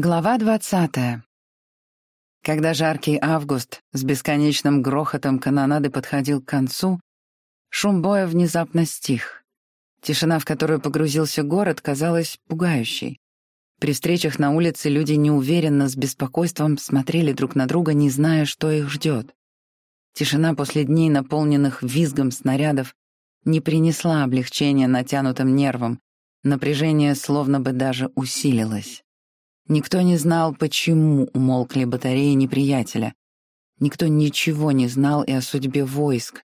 Глава двадцатая. Когда жаркий август с бесконечным грохотом канонады подходил к концу, шум боя внезапно стих. Тишина, в которую погрузился город, казалась пугающей. При встречах на улице люди неуверенно, с беспокойством смотрели друг на друга, не зная, что их ждет. Тишина после дней, наполненных визгом снарядов, не принесла облегчения натянутым нервам, напряжение словно бы даже усилилось. Никто не знал, почему умолкли батареи неприятеля. Никто ничего не знал и о судьбе войск.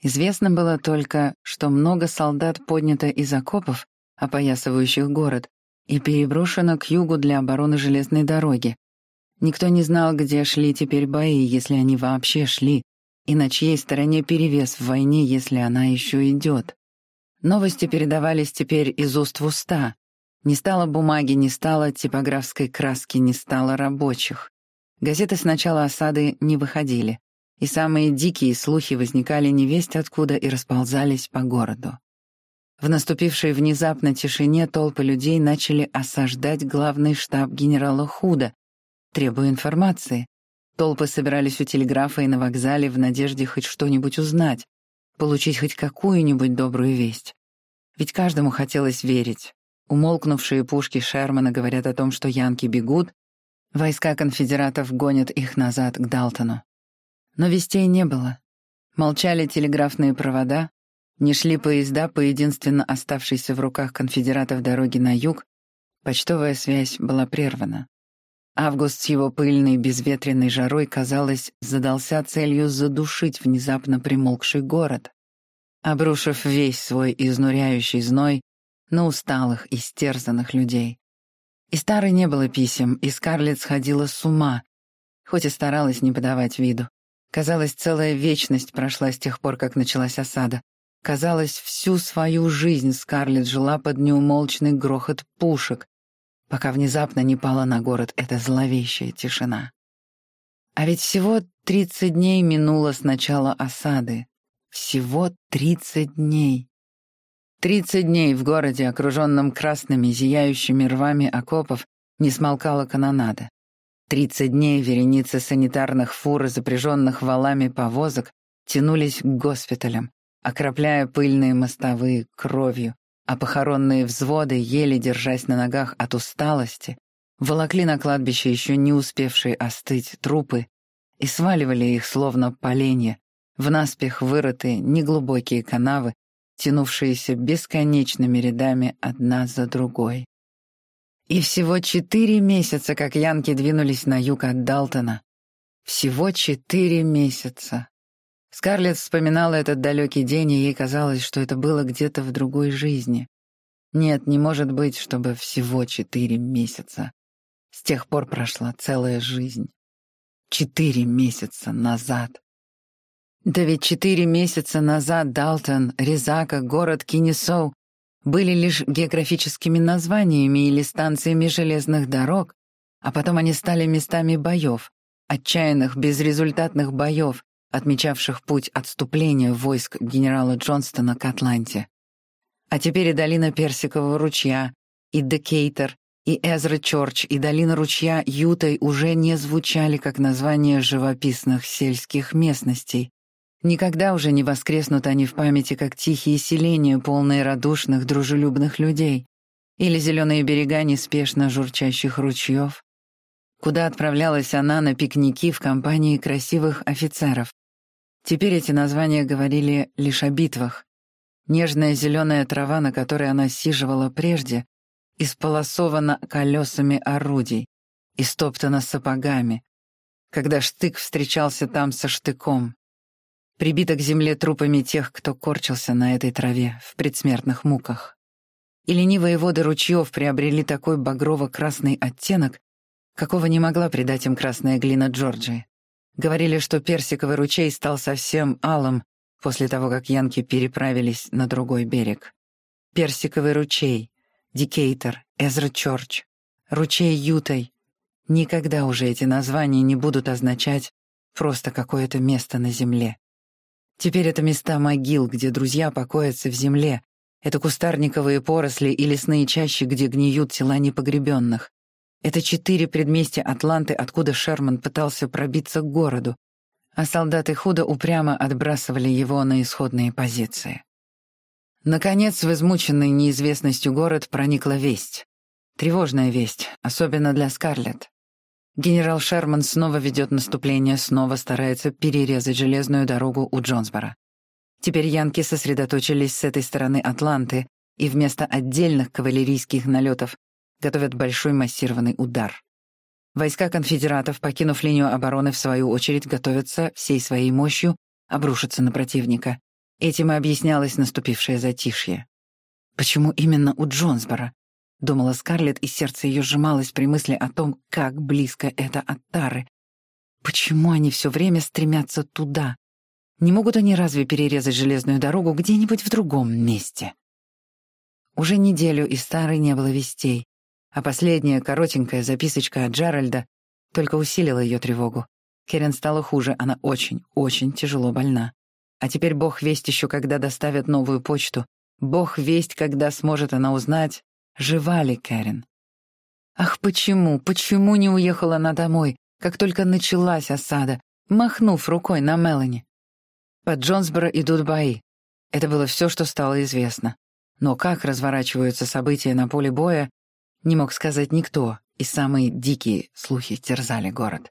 Известно было только, что много солдат поднято из окопов, опоясывающих город, и переброшено к югу для обороны железной дороги. Никто не знал, где шли теперь бои, если они вообще шли, и на чьей стороне перевес в войне, если она еще идет. Новости передавались теперь из уст в уста, не стало бумаги, не стало типографской краски, не стало рабочих. Газеты с начала осады не выходили, и самые дикие слухи возникали невесть откуда и расползались по городу. В наступившей внезапно тишине толпы людей начали осаждать главный штаб генерала Худа, требуя информации. Толпы собирались у телеграфа и на вокзале в надежде хоть что-нибудь узнать, получить хоть какую-нибудь добрую весть. Ведь каждому хотелось верить. Умолкнувшие пушки Шермана говорят о том, что янки бегут, войска конфедератов гонят их назад к Далтону. Но вестей не было. Молчали телеграфные провода, не шли поезда по единственно оставшейся в руках конфедератов дороге на юг, почтовая связь была прервана. Август с его пыльной, безветренной жарой, казалось, задался целью задушить внезапно примолкший город. Обрушив весь свой изнуряющий зной, на усталых, истерзанных людей. И старой не было писем, и Скарлетт сходила с ума, хоть и старалась не подавать виду. Казалось, целая вечность прошла с тех пор, как началась осада. Казалось, всю свою жизнь Скарлетт жила под неумолчный грохот пушек, пока внезапно не пала на город эта зловещая тишина. А ведь всего тридцать дней минуло с начала осады. Всего тридцать дней. Тридцать дней в городе, окруженном красными, зияющими рвами окопов, не смолкала канонада. Тридцать дней вереницы санитарных фур, запряженных валами повозок, тянулись к госпиталям, окропляя пыльные мостовые кровью, а похоронные взводы, еле держась на ногах от усталости, волокли на кладбище еще не успевшие остыть трупы и сваливали их, словно поленья, в наспех вырытые неглубокие канавы, тянувшиеся бесконечными рядами одна за другой. И всего четыре месяца, как янки двинулись на юг от Далтона. Всего четыре месяца. Скарлетт вспоминала этот далекий день, и ей казалось, что это было где-то в другой жизни. Нет, не может быть, чтобы всего четыре месяца. С тех пор прошла целая жизнь. Четыре месяца назад. Да ведь четыре месяца назад Далтон, Резака, город Кинесоу были лишь географическими названиями или станциями железных дорог, а потом они стали местами боев, отчаянных, безрезультатных боев, отмечавших путь отступления войск генерала Джонстона к Атланте. А теперь и долина Персикового ручья, и Декейтер, и Эзра Чорч, и долина ручья Ютой уже не звучали как названия живописных сельских местностей, Никогда уже не воскреснут они в памяти, как тихие селения, полные радушных, дружелюбных людей, или зеленые берега неспешно журчащих ручьев, куда отправлялась она на пикники в компании красивых офицеров. Теперь эти названия говорили лишь о битвах. Нежная зеленая трава, на которой она сиживала прежде, исполосована колесами орудий, истоптана сапогами, когда штык встречался там со штыком прибита к земле трупами тех, кто корчился на этой траве в предсмертных муках. И ленивые воды ручьев приобрели такой багрово-красный оттенок, какого не могла придать им красная глина Джорджии. Говорили, что персиковый ручей стал совсем алым после того, как янки переправились на другой берег. Персиковый ручей, Дикейтер, Эзра Чорч, ручей Ютой. Никогда уже эти названия не будут означать просто какое-то место на земле. Теперь это места могил, где друзья покоятся в земле. Это кустарниковые поросли и лесные чащи, где гниют тела непогребенных. Это четыре предместья Атланты, откуда Шерман пытался пробиться к городу, а солдаты худо упрямо отбрасывали его на исходные позиции. Наконец, в измученный неизвестностью город проникла весть. Тревожная весть, особенно для Скарлетт. Генерал Шерман снова ведет наступление, снова старается перерезать железную дорогу у Джонсбора. Теперь янки сосредоточились с этой стороны Атланты и вместо отдельных кавалерийских налетов готовят большой массированный удар. Войска конфедератов, покинув линию обороны, в свою очередь готовятся всей своей мощью обрушиться на противника. Этим и объяснялось наступившее затишье. Почему именно у Джонсбора? Думала Скарлетт, и сердце ее сжималось при мысли о том, как близко это от Тары. Почему они все время стремятся туда? Не могут они разве перерезать железную дорогу где-нибудь в другом месте? Уже неделю из Тары не было вестей, а последняя коротенькая записочка от Джеральда только усилила ее тревогу. Керен стала хуже, она очень, очень тяжело больна. А теперь бог весть еще, когда доставят новую почту. Бог весть, когда сможет она узнать, жива ли Кэрин. Ах, почему, почему не уехала она домой, как только началась осада, махнув рукой на Мелани? Под Джонсборо идут бои. Это было все, что стало известно. Но как разворачиваются события на поле боя, не мог сказать никто, и самые дикие слухи терзали город.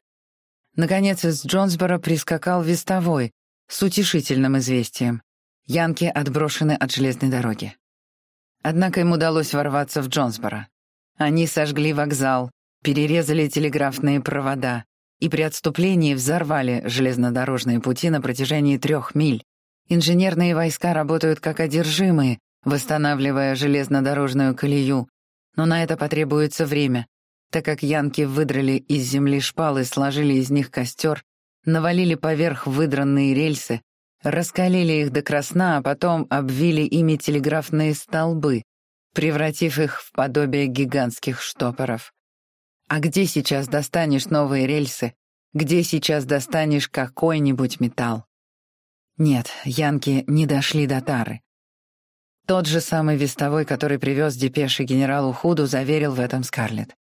Наконец из Джонсборо прискакал вестовой, с утешительным известием. Янки отброшены от железной дороги. Однако им удалось ворваться в Джонсборо. Они сожгли вокзал, перерезали телеграфные провода и при отступлении взорвали железнодорожные пути на протяжении трех миль. Инженерные войска работают как одержимые, восстанавливая железнодорожную колею, но на это потребуется время, так как янки выдрали из земли шпалы, сложили из них костер навалили поверх выдранные рельсы, раскалили их до красна, а потом обвили ими телеграфные столбы, превратив их в подобие гигантских штопоров. А где сейчас достанешь новые рельсы? Где сейчас достанешь какой-нибудь металл? Нет, янки не дошли до Тары. Тот же самый вестовой, который привез депеши генералу Худу, заверил в этом Скарлетт.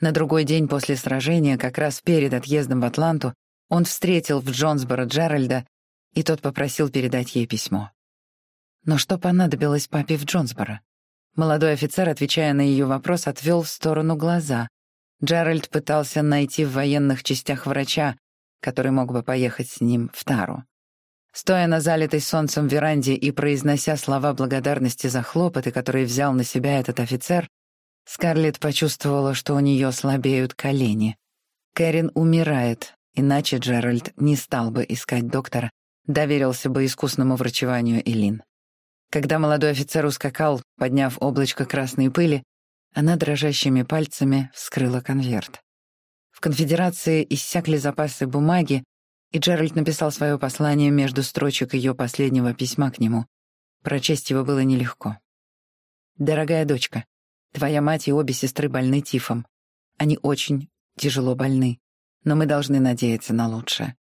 На другой день после сражения, как раз перед отъездом в Атланту, он встретил в Джонсборо Джеральда, и тот попросил передать ей письмо. Но что понадобилось папе в Джонсборо? Молодой офицер, отвечая на ее вопрос, отвел в сторону глаза. Джеральд пытался найти в военных частях врача, который мог бы поехать с ним в Тару. Стоя на залитой солнцем веранде и произнося слова благодарности за хлопоты, которые взял на себя этот офицер, Скарлетт почувствовала, что у нее слабеют колени. Кэрин умирает, Иначе Джеральд не стал бы искать доктора, доверился бы искусному врачеванию Элин. Когда молодой офицер ускакал, подняв облачко красной пыли, она дрожащими пальцами вскрыла конверт. В конфедерации иссякли запасы бумаги, и Джеральд написал свое послание между строчек ее последнего письма к нему. Прочесть его было нелегко. «Дорогая дочка, твоя мать и обе сестры больны тифом. Они очень тяжело больны но мы должны надеяться на лучшее.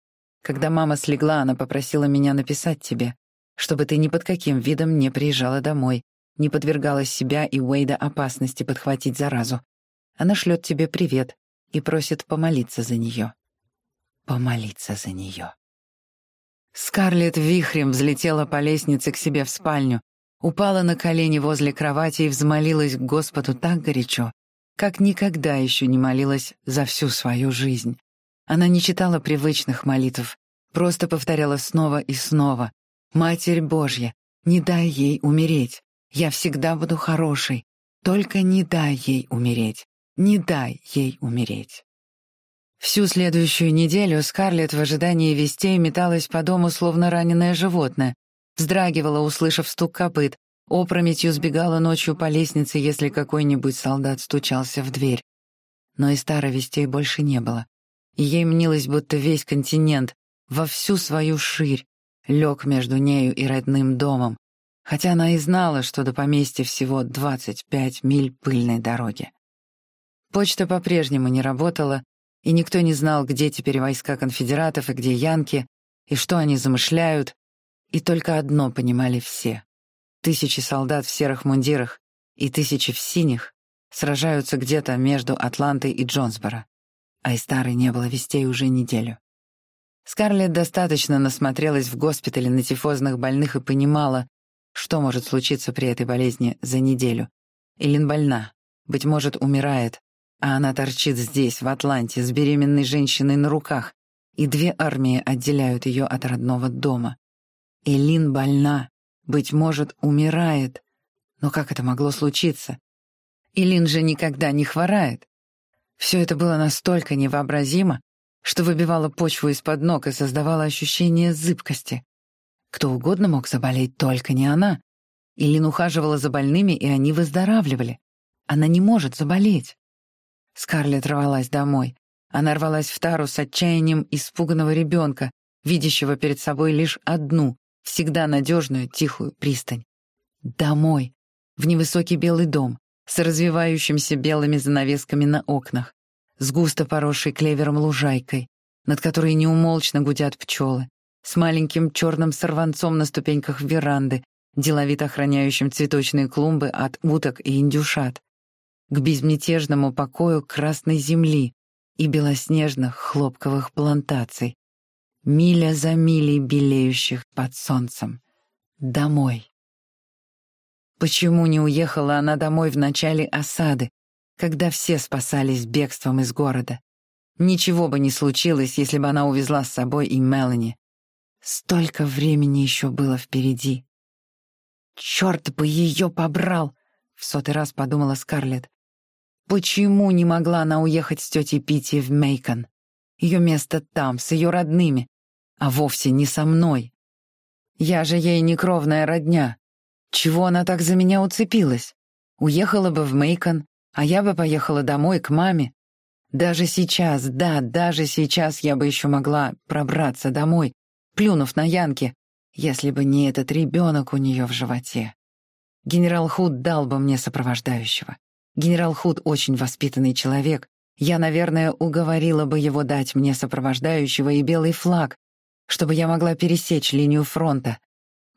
Когда мама слегла, она попросила меня написать тебе, чтобы ты ни под каким видом не приезжала домой, не подвергала себя и Уэйда опасности подхватить заразу. Она шлет тебе привет и просит помолиться за нее. Помолиться за нее. Скарлетт вихрем взлетела по лестнице к себе в спальню, упала на колени возле кровати и взмолилась к Господу так горячо, как никогда еще не молилась за всю свою жизнь. Она не читала привычных молитв, просто повторяла снова и снова. «Матерь Божья, не дай ей умереть. Я всегда буду хорошей. Только не дай ей умереть. Не дай ей умереть». Всю следующую неделю Скарлетт в ожидании вестей металась по дому, словно раненое животное, вздрагивала, услышав стук копыт, опрометью сбегала ночью по лестнице, если какой-нибудь солдат стучался в дверь. Но и старой вестей больше не было ей мнилось, будто весь континент во всю свою ширь лег между нею и родным домом, хотя она и знала, что до поместья всего 25 миль пыльной дороги. Почта по-прежнему не работала, и никто не знал, где теперь войска конфедератов и где янки, и что они замышляют, и только одно понимали все. Тысячи солдат в серых мундирах и тысячи в синих сражаются где-то между Атлантой и Джонсборо. А из старой не было вестей уже неделю. Скарлетт достаточно насмотрелась в госпитале на тифозных больных и понимала, что может случиться при этой болезни за неделю. Элин больна, быть может, умирает, а она торчит здесь, в Атланте, с беременной женщиной на руках, и две армии отделяют ее от родного дома. Элин больна, быть может, умирает. Но как это могло случиться? Элин же никогда не хворает. Все это было настолько невообразимо, что выбивало почву из-под ног и создавало ощущение зыбкости. Кто угодно мог заболеть, только не она. Илин ухаживала за больными, и они выздоравливали. Она не может заболеть. Скарлетт рвалась домой. Она рвалась в тару с отчаянием испуганного ребенка, видящего перед собой лишь одну, всегда надежную, тихую пристань. Домой, в невысокий белый дом, с развивающимися белыми занавесками на окнах, с густо поросшей клевером лужайкой, над которой неумолчно гудят пчелы, с маленьким черным сорванцом на ступеньках веранды, деловито охраняющим цветочные клумбы от уток и индюшат, к безмятежному покою красной земли и белоснежных хлопковых плантаций, миля за милей белеющих под солнцем. Домой. Почему не уехала она домой в начале осады, когда все спасались бегством из города? Ничего бы не случилось, если бы она увезла с собой и Мелани. Столько времени еще было впереди. «Черт бы ее побрал!» — в сотый раз подумала Скарлетт. Почему не могла она уехать с тетей Питти в Мейкон? Ее место там, с ее родными, а вовсе не со мной. Я же ей не кровная родня. Чего она так за меня уцепилась? Уехала бы в Мейкон, а я бы поехала домой к маме. Даже сейчас, да, даже сейчас я бы еще могла пробраться домой, плюнув на Янки, если бы не этот ребенок у нее в животе. Генерал Худ дал бы мне сопровождающего. Генерал Худ очень воспитанный человек. Я, наверное, уговорила бы его дать мне сопровождающего и белый флаг, чтобы я могла пересечь линию фронта.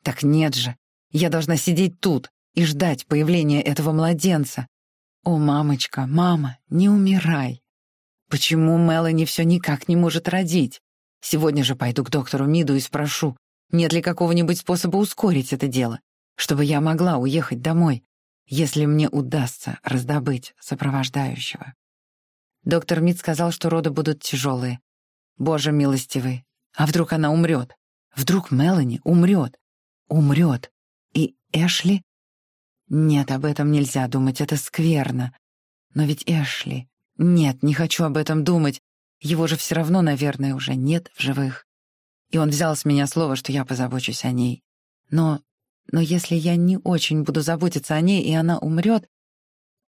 Так нет же. Я должна сидеть тут и ждать появления этого младенца. О, мамочка, мама, не умирай. Почему Мелани все никак не может родить? Сегодня же пойду к доктору Миду и спрошу, нет ли какого-нибудь способа ускорить это дело, чтобы я могла уехать домой, если мне удастся раздобыть сопровождающего. Доктор Мид сказал, что роды будут тяжелые. Боже милостивый, а вдруг она умрет? Вдруг Мелани умрет? Умрет. И Эшли? Нет, об этом нельзя думать, это скверно. Но ведь Эшли... Нет, не хочу об этом думать. Его же все равно, наверное, уже нет в живых. И он взял с меня слово, что я позабочусь о ней. Но... но если я не очень буду заботиться о ней, и она умрет,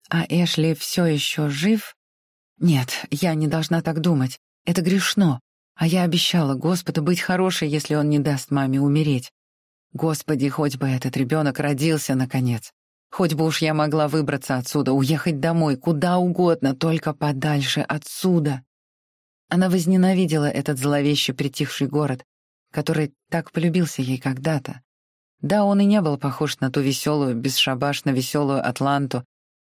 а Эшли все еще жив... Нет, я не должна так думать. Это грешно. А я обещала Господу быть хорошей, если он не даст маме умереть. Господи, хоть бы этот ребенок родился, наконец. Хоть бы уж я могла выбраться отсюда, уехать домой, куда угодно, только подальше отсюда. Она возненавидела этот зловеще притихший город, который так полюбился ей когда-то. Да, он и не был похож на ту веселую, бесшабашно веселую Атланту,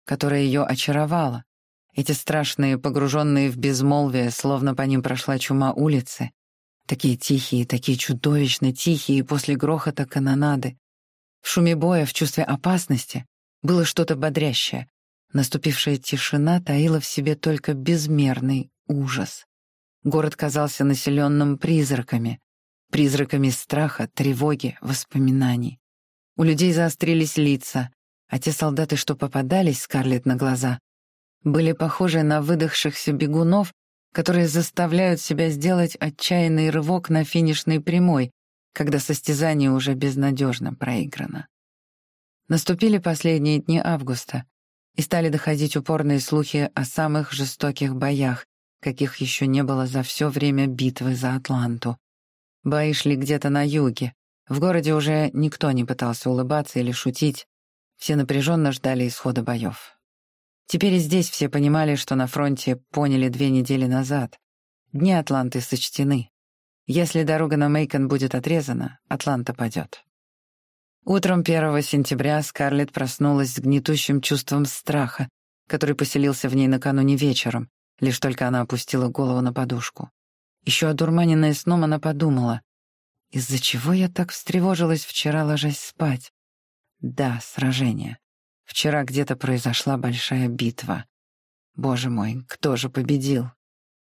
которая ее очаровала. Эти страшные, погруженные в безмолвие, словно по ним прошла чума улицы. Такие тихие, такие чудовищно тихие после грохота канонады. В шуме боя, в чувстве опасности было что-то бодрящее. Наступившая тишина таила в себе только безмерный ужас. Город казался населенным призраками, призраками страха, тревоги, воспоминаний. У людей заострились лица, а те солдаты, что попадались Скарлетт на глаза, были похожи на выдохшихся бегунов, которые заставляют себя сделать отчаянный рывок на финишной прямой, когда состязание уже безнадежно проиграно. Наступили последние дни августа, и стали доходить упорные слухи о самых жестоких боях, каких еще не было за все время битвы за Атланту. Бои шли где-то на юге. В городе уже никто не пытался улыбаться или шутить. Все напряженно ждали исхода боев. Теперь здесь все понимали, что на фронте поняли две недели назад. Дни Атланты сочтены. Если дорога на Мейкон будет отрезана, Атланта падет. Утром 1 сентября Скарлетт проснулась с гнетущим чувством страха, который поселился в ней накануне вечером, лишь только она опустила голову на подушку. Еще одурманенная сном, она подумала, из-за чего я так встревожилась вчера, ложась спать? Да, сражение. Вчера где-то произошла большая битва. Боже мой, кто же победил?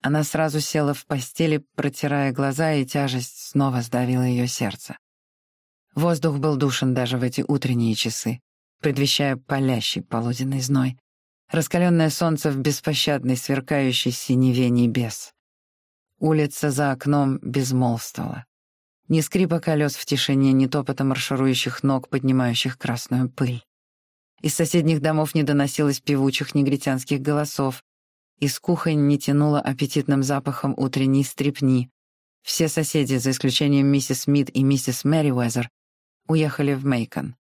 Она сразу села в постели, протирая глаза, и тяжесть снова сдавила ее сердце. Воздух был душен даже в эти утренние часы, предвещая палящий полуденный зной. Раскаленное солнце в беспощадной сверкающей синеве небес. Улица за окном безмолвствовала. Ни скрипа колес в тишине, ни топота марширующих ног, поднимающих красную пыль. Из соседних домов не доносилось певучих негритянских голосов, из кухонь не тянуло аппетитным запахом утренней стрепни. Все соседи, за исключением миссис Смит и миссис Мэри уехали в Мейкон.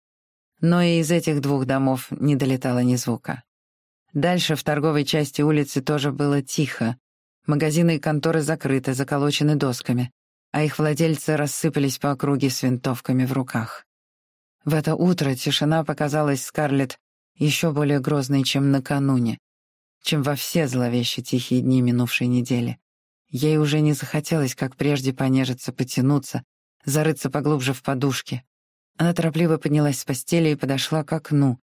Но и из этих двух домов не долетало ни звука. Дальше в торговой части улицы тоже было тихо. Магазины и конторы закрыты, заколочены досками а их владельцы рассыпались по округе с винтовками в руках. В это утро тишина показалась Скарлетт еще более грозной, чем накануне, чем во все зловещие тихие дни минувшей недели. Ей уже не захотелось, как прежде, понежиться, потянуться, зарыться поглубже в подушке. Она торопливо поднялась с постели и подошла к окну,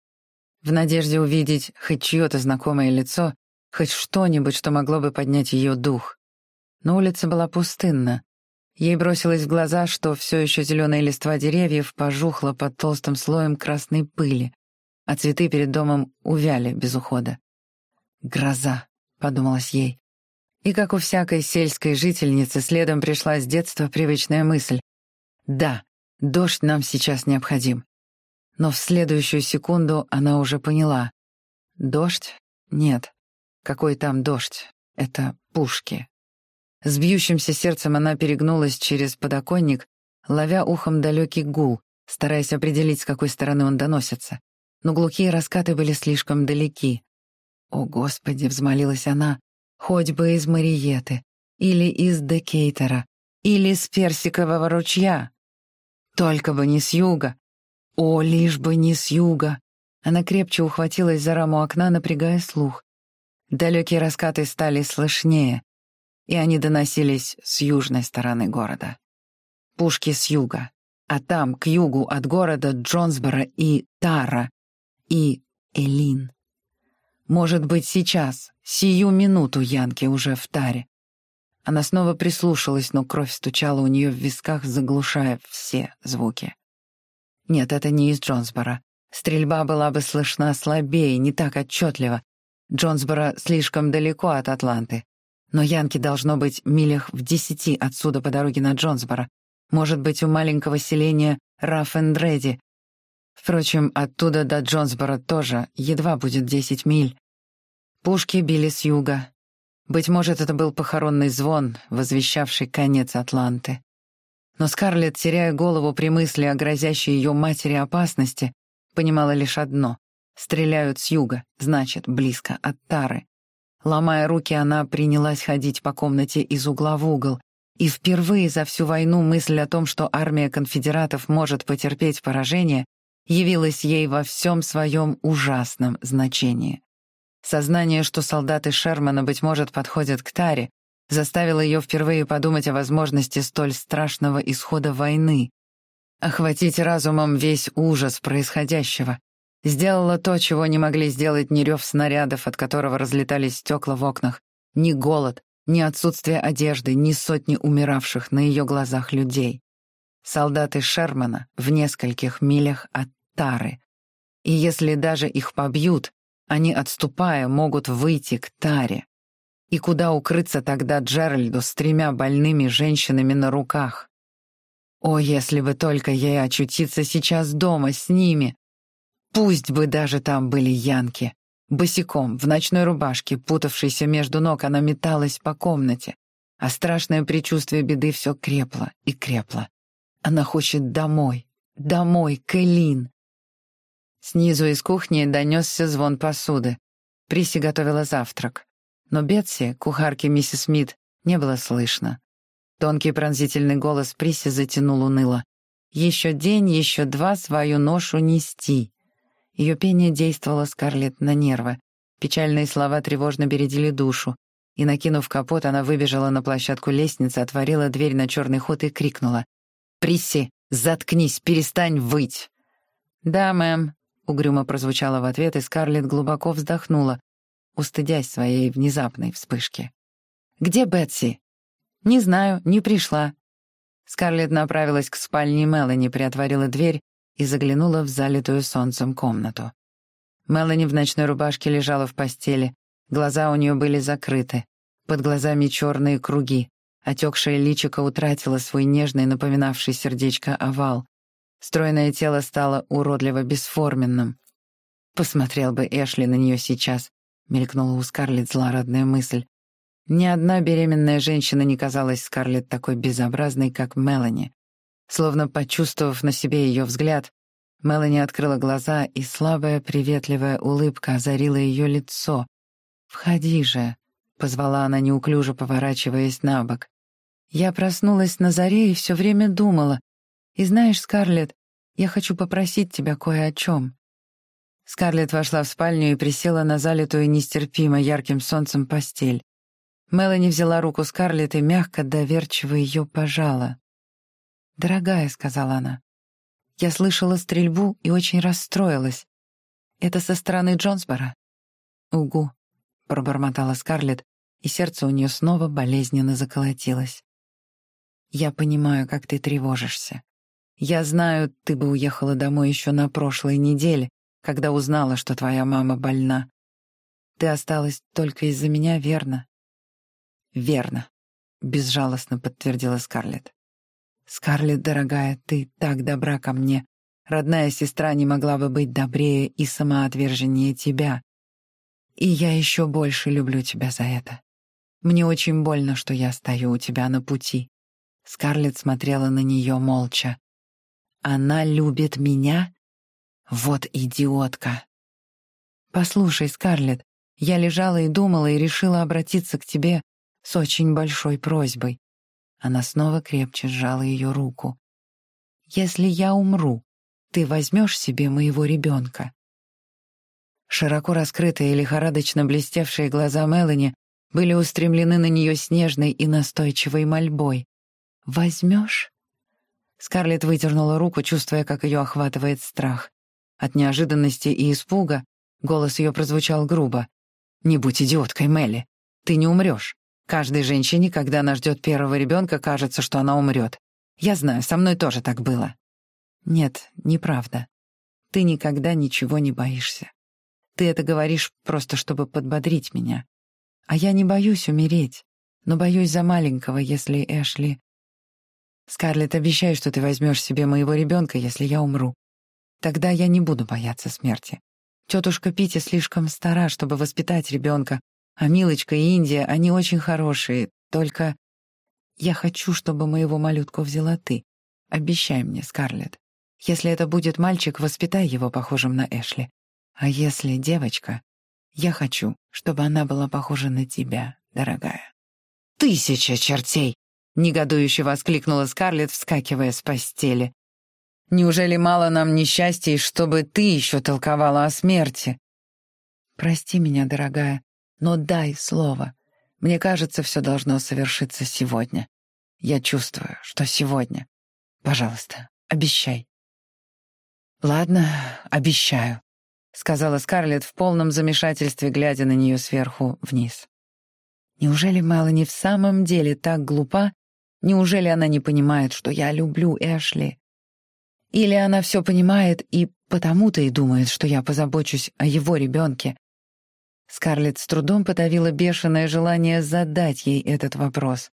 в надежде увидеть хоть чье-то знакомое лицо, хоть что-нибудь, что могло бы поднять ее дух. Но улица была пустынна, Ей бросилось в глаза, что все еще зеленые листва деревьев пожухло под толстым слоем красной пыли, а цветы перед домом увяли без ухода. «Гроза», — подумалось ей. И, как у всякой сельской жительницы, следом пришла с детства привычная мысль. «Да, дождь нам сейчас необходим». Но в следующую секунду она уже поняла. Дождь? Нет. Какой там дождь? Это пушки. С бьющимся сердцем она перегнулась через подоконник, ловя ухом далекий гул, стараясь определить, с какой стороны он доносится. Но глухие раскаты были слишком далеки. «О, Господи!» — взмолилась она. «Хоть бы из Мариеты, или из Декейтера, или с Персикового ручья. Только бы не с юга. О, лишь бы не с юга!» Она крепче ухватилась за раму окна, напрягая слух. Далекие раскаты стали слышнее, и они доносились с южной стороны города. Пушки с юга, а там, к югу от города, Джонсборо и Тара, и Элин. Может быть, сейчас, сию минуту Янки уже в Таре. Она снова прислушалась, но кровь стучала у нее в висках, заглушая все звуки. Нет, это не из Джонсбора. Стрельба была бы слышна слабее, не так отчетливо. Джонсборо слишком далеко от Атланты. Но Янки должно быть милях в десяти отсюда по дороге на Джонсборо. Может быть, у маленького селения Раффендреди. Впрочем, оттуда до Джонсборо тоже едва будет десять миль. Пушки били с юга. Быть может, это был похоронный звон, возвещавший конец Атланты. Но Скарлетт, теряя голову при мысли о грозящей ее матери опасности, понимала лишь одно — стреляют с юга, значит, близко от Тары. Ломая руки, она принялась ходить по комнате из угла в угол. И впервые за всю войну мысль о том, что армия конфедератов может потерпеть поражение, явилась ей во всем своем ужасном значении. Сознание, что солдаты Шермана, быть может, подходят к Таре, заставило ее впервые подумать о возможности столь страшного исхода войны, охватить разумом весь ужас происходящего, Сделала то, чего не могли сделать ни рев снарядов, от которого разлетались стекла в окнах, ни голод, ни отсутствие одежды, ни сотни умиравших на ее глазах людей. Солдаты Шермана в нескольких милях от Тары. И если даже их побьют, они, отступая, могут выйти к Таре. И куда укрыться тогда Джеральду с тремя больными женщинами на руках? О, если бы только ей очутиться сейчас дома с ними, Пусть бы даже там были янки. Босиком, в ночной рубашке, путавшейся между ног, она металась по комнате, а страшное предчувствие беды все крепло и крепло. Она хочет домой, домой, к Элин. Снизу из кухни донесся звон посуды. Приси готовила завтрак. Но Бетси, кухарки миссис Смит, не было слышно. Тонкий пронзительный голос Приси затянул уныло. «Еще день, еще два свою ношу нести». Ее пение действовало Скарлетт на нервы. Печальные слова тревожно бередили душу, и, накинув капот, она выбежала на площадку лестницы, отворила дверь на черный ход и крикнула. «Присси, заткнись, перестань выть!» «Да, мэм», — угрюмо прозвучало в ответ, и Скарлетт глубоко вздохнула, устыдясь своей внезапной вспышки. «Где Бетси?» «Не знаю, не пришла». Скарлетт направилась к спальне Мелани, приотворила дверь и заглянула в залитую солнцем комнату. Мелани в ночной рубашке лежала в постели, Глаза у нее были закрыты, под глазами черные круги. Отекшее личико утратило свой нежный, напоминавший сердечко овал. Стройное тело стало уродливо бесформенным. Посмотрел бы Эшли на нее сейчас, мелькнула у Скарлетт злорадная мысль. Ни одна беременная женщина не казалась Скарлетт такой безобразной, как Мелани. Словно почувствовав на себе ее взгляд, Мелани открыла глаза, и слабая приветливая улыбка озарила ее лицо, «Входи же», — позвала она неуклюже, поворачиваясь на бок. Я проснулась на заре и все время думала. И знаешь, Скарлетт, я хочу попросить тебя кое о чем. Скарлетт вошла в спальню и присела на залитую нестерпимо ярким солнцем постель. Мелани взяла руку Скарлетт и мягко, доверчиво ее пожала. «Дорогая», — сказала она, — «я слышала стрельбу и очень расстроилась. Это со стороны Джонсбора?» «Угу. — пробормотала Скарлетт, и сердце у нее снова болезненно заколотилось. «Я понимаю, как ты тревожишься. Я знаю, ты бы уехала домой еще на прошлой неделе, когда узнала, что твоя мама больна. Ты осталась только из-за меня, верно?» «Верно», — безжалостно подтвердила Скарлетт. «Скарлетт, дорогая, ты так добра ко мне. Родная сестра не могла бы быть добрее и самоотверженнее тебя. И я еще больше люблю тебя за это. Мне очень больно, что я стою у тебя на пути. Скарлетт смотрела на нее молча. Она любит меня? Вот идиотка. Послушай, Скарлетт, я лежала и думала и решила обратиться к тебе с очень большой просьбой. Она снова крепче сжала ее руку. Если я умру, ты возьмешь себе моего ребенка. Широко раскрытые и лихорадочно блестевшие глаза Мелани были устремлены на нее снежной и настойчивой мольбой. «Возьмешь?» Скарлетт выдернула руку, чувствуя, как ее охватывает страх. От неожиданности и испуга голос ее прозвучал грубо. «Не будь идиоткой, Мелли. Ты не умрешь. Каждой женщине, когда она ждет первого ребенка, кажется, что она умрет. Я знаю, со мной тоже так было». «Нет, неправда. Ты никогда ничего не боишься. Ты это говоришь просто, чтобы подбодрить меня. А я не боюсь умереть, но боюсь за маленького, если Эшли... Скарлетт, обещаю, что ты возьмешь себе моего ребенка, если я умру. Тогда я не буду бояться смерти. Тетушка Питти слишком стара, чтобы воспитать ребенка, а Милочка и Индия, они очень хорошие, только... Я хочу, чтобы моего малютку взяла ты. Обещай мне, Скарлетт. Если это будет мальчик, воспитай его похожим на Эшли. А если девочка, я хочу, чтобы она была похожа на тебя, дорогая. «Тысяча чертей!» — негодующе воскликнула Скарлетт, вскакивая с постели. «Неужели мало нам несчастий, чтобы ты еще толковала о смерти?» «Прости меня, дорогая, но дай слово. Мне кажется, все должно совершиться сегодня. Я чувствую, что сегодня. Пожалуйста, обещай». «Ладно, обещаю», — сказала Скарлетт в полном замешательстве, глядя на нее сверху вниз. «Неужели Мелани в самом деле так глупа? Неужели она не понимает, что я люблю Эшли? Или она все понимает и потому-то и думает, что я позабочусь о его ребенке?» Скарлетт с трудом подавила бешеное желание задать ей этот вопрос.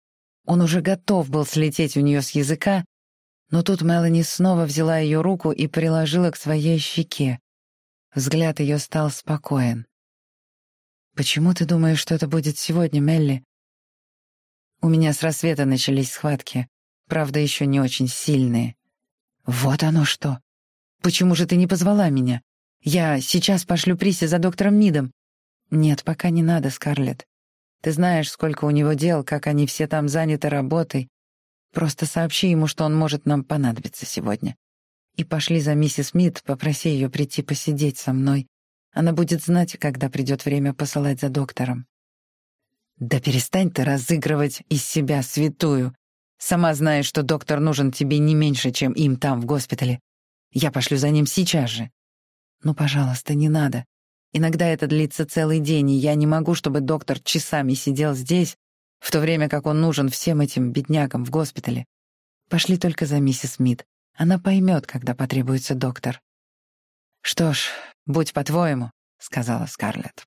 Он уже готов был слететь у нее с языка, но тут Мелани снова взяла ее руку и приложила к своей щеке. Взгляд ее стал спокоен. «Почему ты думаешь, что это будет сегодня, Мелли?» «У меня с рассвета начались схватки, правда, еще не очень сильные». «Вот оно что! Почему же ты не позвала меня? Я сейчас пошлю Приси за доктором Мидом». «Нет, пока не надо, Скарлетт. Ты знаешь, сколько у него дел, как они все там заняты работой. Просто сообщи ему, что он может нам понадобиться сегодня и пошли за миссис Мид, попроси ее прийти посидеть со мной. Она будет знать, когда придет время посылать за доктором. Да перестань ты разыгрывать из себя святую. Сама знаешь, что доктор нужен тебе не меньше, чем им там, в госпитале. Я пошлю за ним сейчас же. Ну, пожалуйста, не надо. Иногда это длится целый день, и я не могу, чтобы доктор часами сидел здесь, в то время как он нужен всем этим беднягам в госпитале. Пошли только за миссис Мид. Она поймет, когда потребуется доктор. «Что ж, будь по-твоему», — сказала Скарлетт.